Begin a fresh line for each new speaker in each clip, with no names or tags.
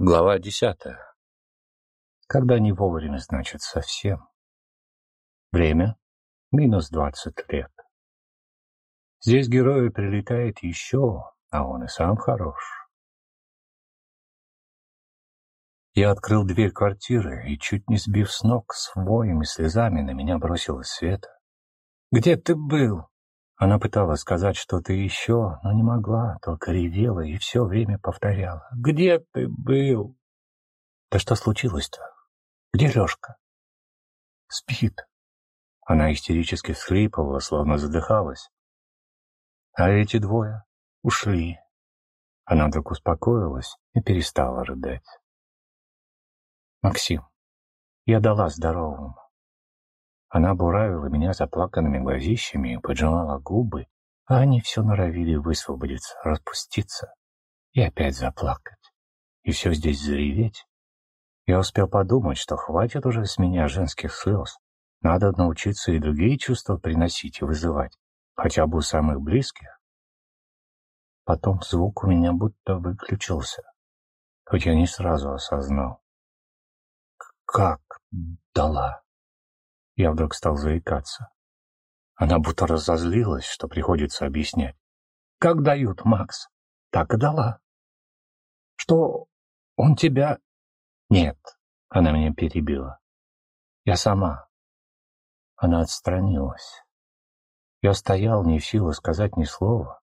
Глава десятая. Когда не вовремя, значит совсем. Время — минус двадцать лет. Здесь герою прилетает еще, а он и сам хорош. Я открыл дверь квартиры и, чуть не сбив с ног, с воем и слезами на меня бросилась Света. «Где ты был?» Она пыталась сказать что-то еще, но не могла, только ревела и все время повторяла. «Где ты был?» «Да что случилось-то? Где Лешка?» «Спит». Она истерически всхлипывала, словно задыхалась. А эти двое ушли. Она вдруг успокоилась и перестала рыдать. «Максим, я дала здоровому. Она буравила меня заплаканными глазищами поджимала губы, а они все норовили высвободиться, распуститься и опять заплакать. И все здесь зареветь. Я успел подумать, что хватит уже с меня женских слез. Надо научиться и другие чувства приносить и вызывать, хотя бы у самых близких. Потом звук у меня будто выключился, хоть я не сразу осознал. Как дала? Я вдруг стал заикаться. Она будто разозлилась, что приходится объяснять. «Как дают, Макс? Так и дала». «Что, он тебя...» «Нет», — она меня перебила. «Я сама». Она отстранилась. Я стоял не в силу сказать ни слова.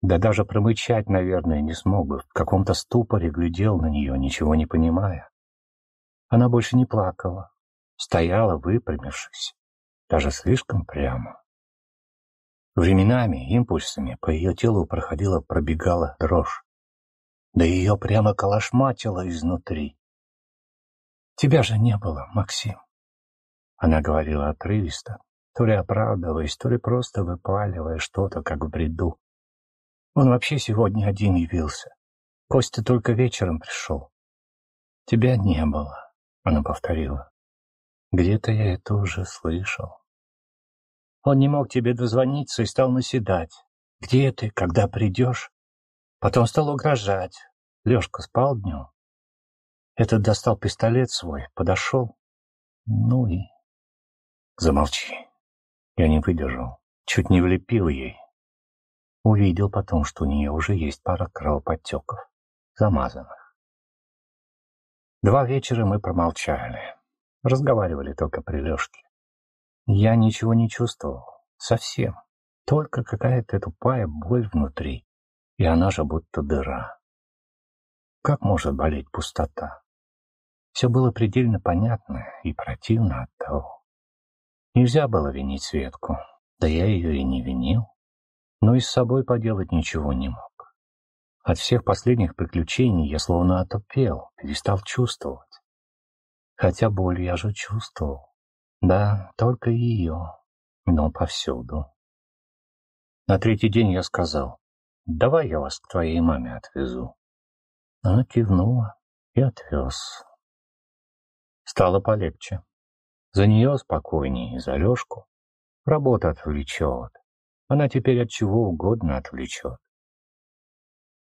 Да даже промычать, наверное, не смог бы. В каком-то ступоре глядел на нее, ничего не понимая. Она больше не плакала, стояла, выпрямившись, даже слишком прямо. Временами, импульсами, по ее телу проходила, пробегала дрожь. Да ее прямо колошматило изнутри. «Тебя же не было, Максим!» Она говорила отрывисто, то ли оправдываясь, то ли просто выпаливая что-то, как в бреду. Он вообще сегодня один явился. Костя только вечером пришел. «Тебя не было», — она повторила. Где-то я это уже слышал. Он не мог тебе дозвониться и стал наседать. Где ты, когда придешь? Потом стал угрожать. Лешка спал днем. Этот достал пистолет свой, подошел. Ну и... Замолчи. Я не выдержал. Чуть не влепил ей. Увидел потом, что у нее уже есть пара кровоподтеков, замазанных. Два вечера мы промолчали. Разговаривали только при Лешке. Я ничего не чувствовал. Совсем. Только какая-то тупая боль внутри. И она же будто дыра. Как может болеть пустота? Все было предельно понятно и противно от того. Нельзя было винить Светку, да я ее и не винил. Но и с собой поделать ничего не мог. От всех последних приключений я словно отупел, перестал чувствовать. Хотя боль я же чувствовал. Да, только ее, но повсюду. На третий день я сказал, давай я вас к твоей маме отвезу. Она кивнула и отвез. Стало полегче. За нее спокойнее, за Лешку. Работа отвлечет. Она теперь от чего угодно отвлечет.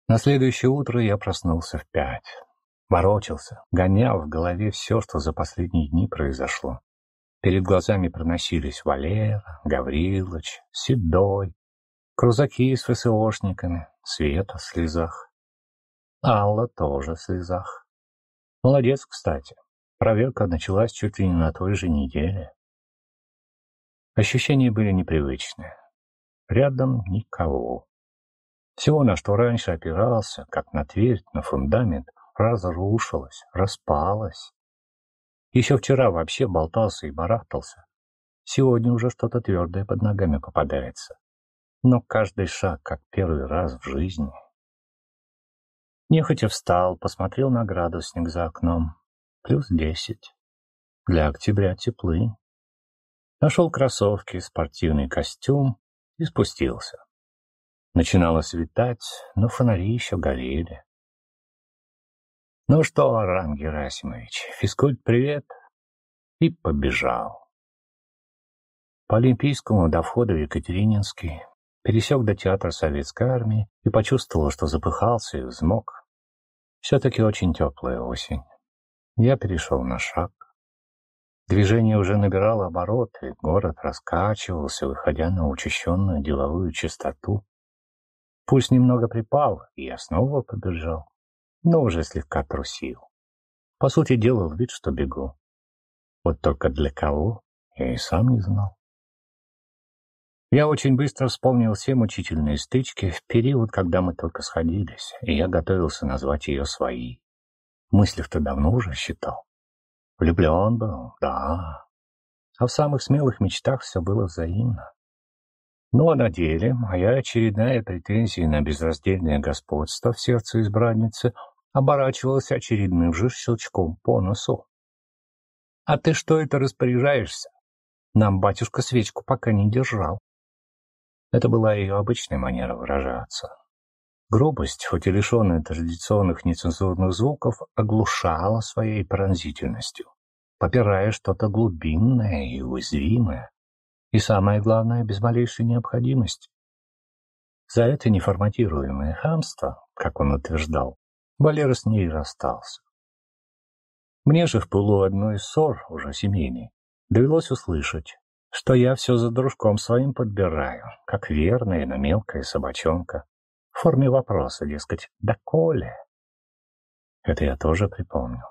На следующее утро я проснулся в пять. Ворочался, гонял в голове все, что за последние дни произошло. Перед глазами проносились Валера, Гаврилович, Седой, крузаки с ФСОшниками, Света в слезах. Алла тоже в слезах. Молодец, кстати. Проверка началась чуть ли не на той же неделе. Ощущения были непривычные. Рядом никого. Всего, на что раньше опирался, как на твердь, на фундамент, разрушилась, распалась. Еще вчера вообще болтался и барахтался. Сегодня уже что-то твердое под ногами попадается. Но каждый шаг как первый раз в жизни. Нехотя встал, посмотрел на градусник за окном. Плюс десять. Для октября теплы. Нашел кроссовки, спортивный костюм и спустился. Начинало светать, но фонари еще горели. Ну что, Арам Герасимович, физкульт привет. И побежал. По Олимпийскому до входа в Екатерининский пересек до театра Советской Армии и почувствовал, что запыхался и взмок. Все-таки очень теплая осень. Я перешел на шаг. Движение уже набирало обороты, город раскачивался, выходя на учащенную деловую частоту. Пульс немного припал, и я снова побежал, но уже слегка трусил. По сути, делал вид, что бегу. Вот только для кого, я и сам не знал. Я очень быстро вспомнил все мучительные стычки в период, когда мы только сходились, и я готовился назвать ее своей. Мыслив-то давно уже считал. Влюблен был, да. А в самых смелых мечтах все было взаимно. Ну а на деле моя очередная претензия на безраздельное господство в сердце избранницы оборачивалась очередным же щелчком по носу. «А ты что это распоряжаешься? Нам батюшка свечку пока не держал». Это была ее обычная манера выражаться. Грубость, хоть и лишенная традиционных нецензурных звуков, оглушала своей пронзительностью, попирая что-то глубинное и уязвимое, и самое главное, без малейшей необходимости. За это неформатируемое хамство, как он утверждал, Валера с ней расстался. Мне же в пылу одной из ссор, уже семейной, довелось услышать, что я все за дружком своим подбираю, как верная, но мелкая собачонка, в форме вопроса, дескать, «Да Коля?» Это я тоже припомнил.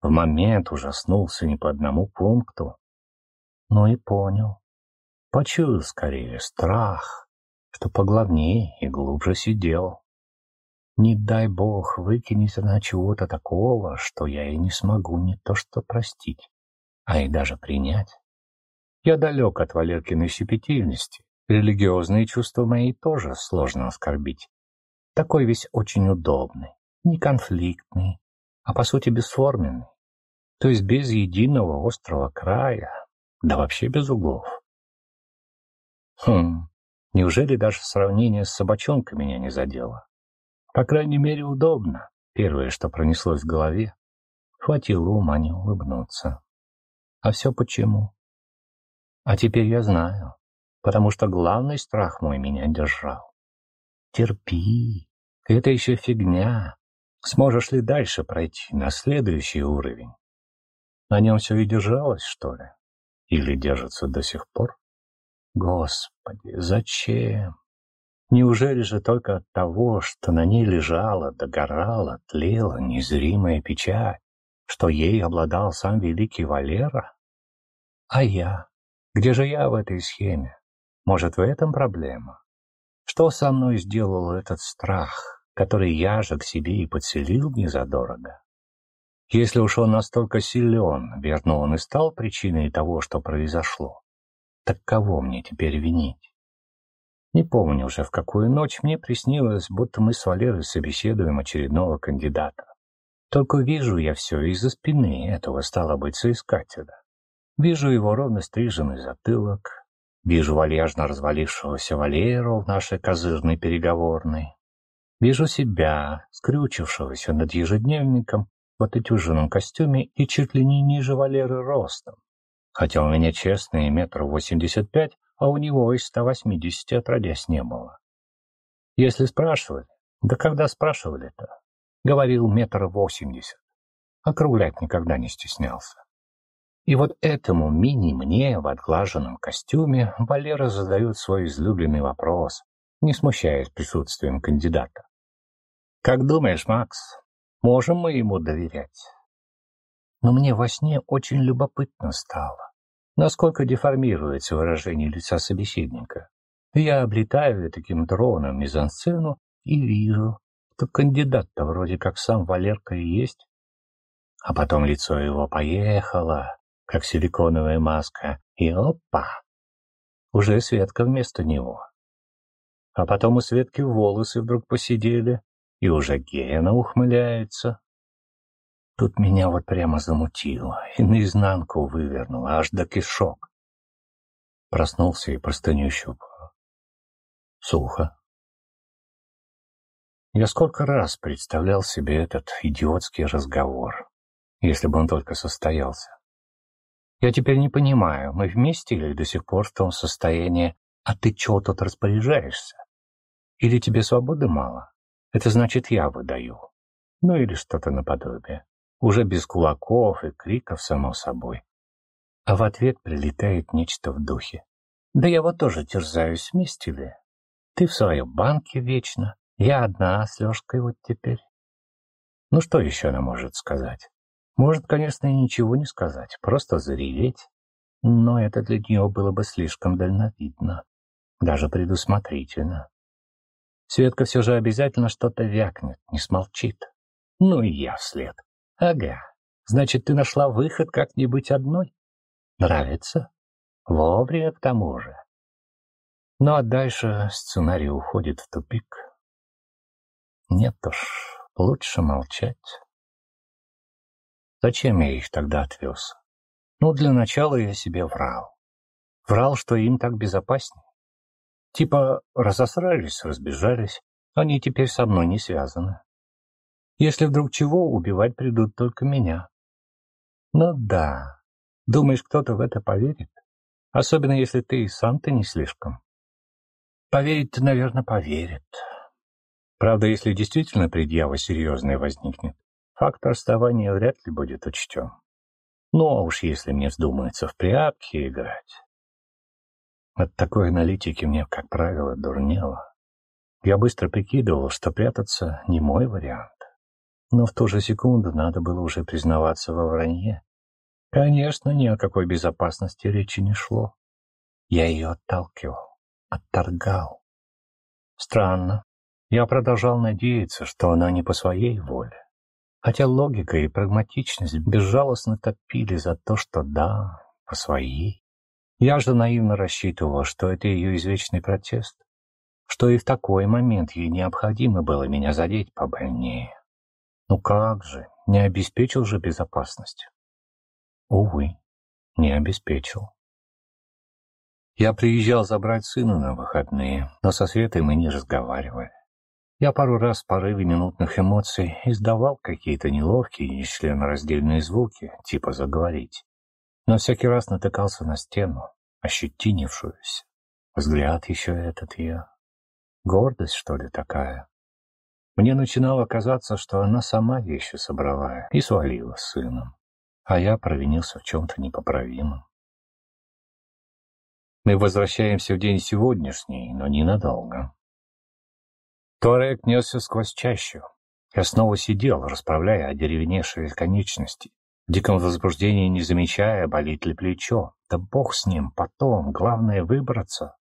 В момент ужаснулся не по одному пункту, но и понял. Почуял скорее страх, что поглавнее и глубже сидел. Не дай бог выкинет она чего-то такого, что я и не смогу не то что простить, а и даже принять. Я далек от Валеркиной щепетильности. Религиозные чувства мои тоже сложно оскорбить. Такой весь очень удобный, не конфликтный, а по сути бесформенный. То есть без единого острого края, да вообще без углов. Хм, неужели даже сравнение с собачонкой меня не задело? По крайней мере, удобно. Первое, что пронеслось в голове. Хватило ума не улыбнуться. А все почему? А теперь я знаю, потому что главный страх мой меня держал. Терпи, это еще фигня. Сможешь ли дальше пройти на следующий уровень? На нем все и держалось, что ли? Или держится до сих пор? Господи, зачем? Неужели же только от того, что на ней лежала, догорала, тлела незримая печать, что ей обладал сам великий Валера? А я? Где же я в этой схеме? Может, в этом проблема? Что со мной сделал этот страх, который я же к себе и подселил незадорого? Если уж он настолько силен, верно, он и стал причиной того, что произошло, так кого мне теперь винить? Не помню уже, в какую ночь мне приснилось, будто мы с Валерой собеседуем очередного кандидата. Только вижу я все из-за спины этого, стало быть, соискателя. Вижу его ровно стриженный затылок, вижу вальяжно развалившегося Валеру в нашей козырной переговорной, вижу себя, скрючившегося над ежедневником в отутюженном костюме и чуть ли не ниже Валеры ростом, хотя у меня честный метр восемьдесят пять, а у него и ста восьмидесяти отродясь не было. Если спрашивали, да когда спрашивали-то? Говорил метр восемьдесят. Округлять никогда не стеснялся. И вот этому мини-мне в отглаженном костюме Валера задает свой излюбленный вопрос, не смущаясь присутствием кандидата. «Как думаешь, Макс, можем мы ему доверять?» Но мне во сне очень любопытно стало, насколько деформируется выражение лица собеседника. Я облетаю таким дроном мизансцену и вижу, что кандидат-то вроде как сам Валерка и есть. А потом лицо его поехало, как силиконовая маска, и опа! Уже Светка вместо него. А потом у Светки волосы вдруг посидели, и уже Гена ухмыляется. Тут меня вот прямо замутило и наизнанку вывернуло, аж до кишок. Проснулся и простыню щупаю. Сухо. Я сколько раз представлял себе этот идиотский разговор, если бы он только состоялся. Я теперь не понимаю, мы вместе или до сих пор в том состоянии, а ты чего тут распоряжаешься? Или тебе свободы мало? Это значит, я выдаю. Ну или что-то наподобие. Уже без кулаков и криков, само собой. А в ответ прилетает нечто в духе. Да я вот тоже терзаюсь, вместе ли? Ты в своем банке вечно, я одна с Лешкой вот теперь. Ну что еще она может сказать? Может, конечно, и ничего не сказать, просто зареветь. Но это для нее было бы слишком дальновидно, даже предусмотрительно. Светка все же обязательно что-то вякнет, не смолчит. Ну и я вслед. Ага, значит, ты нашла выход как-нибудь одной? Нравится? Вовремя к тому же. Ну а дальше сценарий уходит в тупик. Нет уж, лучше молчать. Зачем я их тогда отвез? Ну, для начала я себе врал. Врал, что им так безопаснее. Типа разосрались, разбежались, они теперь со мной не связаны. Если вдруг чего, убивать придут только меня. Ну да, думаешь, кто-то в это поверит? Особенно если ты и сам-то не слишком. Поверить-то, наверное, поверит. Правда, если действительно предъява серьезная возникнет, факт расставания вряд ли будет учтен. Ну, а уж если мне вздумается в прятки играть. От такой аналитики мне, как правило, дурнело. Я быстро прикидывал, что прятаться не мой вариант. Но в ту же секунду надо было уже признаваться во вранье. Конечно, ни о какой безопасности речи не шло. Я ее отталкивал, отторгал. Странно. Я продолжал надеяться, что она не по своей воле. Хотя логика и прагматичность безжалостно топили за то, что да, по своей. Я же наивно рассчитывал, что это ее извечный протест, что и в такой момент ей необходимо было меня задеть побольнее. Ну как же, не обеспечил же безопасность? Увы, не обеспечил. Я приезжал забрать сына на выходные, но со Светой мы не разговаривали. Я пару раз в порыве минутных эмоций издавал какие-то неловкие и членораздельные звуки, типа заговорить. Но всякий раз натыкался на стену, ощетинившуюся. Взгляд еще этот я. Гордость, что ли, такая? Мне начинало казаться, что она сама вещи собрала и свалила с сыном, а я провинился в чем-то непоправимом. Мы возвращаемся в день сегодняшний, но ненадолго. Туарек несся сквозь чащу. Я снова сидел, расправляя одеревеневшие конечности, в диком возбуждении не замечая, болит ли плечо. Да бог с ним, потом, главное выбраться.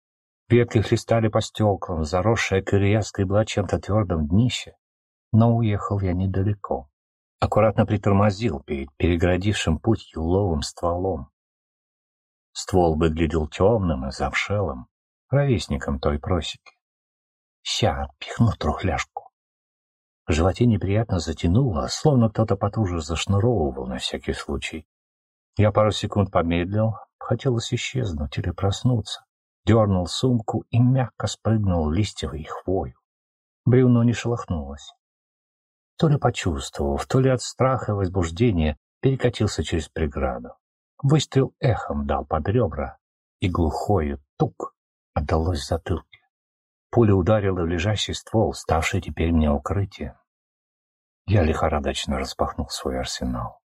Ветки хлестали по стеклам, заросшая кореяской была чем-то твердым днище. Но уехал я недалеко. Аккуратно притормозил перед переградившим путь юловым стволом. Ствол выглядел темным и замшелым, ровесником той просеки. Ща отпихну трухляшку. В животе неприятно затянуло, словно кто-то потуже зашнуровывал на всякий случай. Я пару секунд помедлил, хотелось исчезнуть или проснуться. Дернул сумку и мягко спрыгнул в листьевой хвою. Бревно не шелохнулось. То ли почувствовав, то ли от страха и возбуждения перекатился через преграду. Выстрел эхом дал под ребра, и глухою тук отдалось в затылке. Пуля ударила в лежащий ствол, ставший теперь мне укрытием. Я лихорадочно распахнул свой арсенал.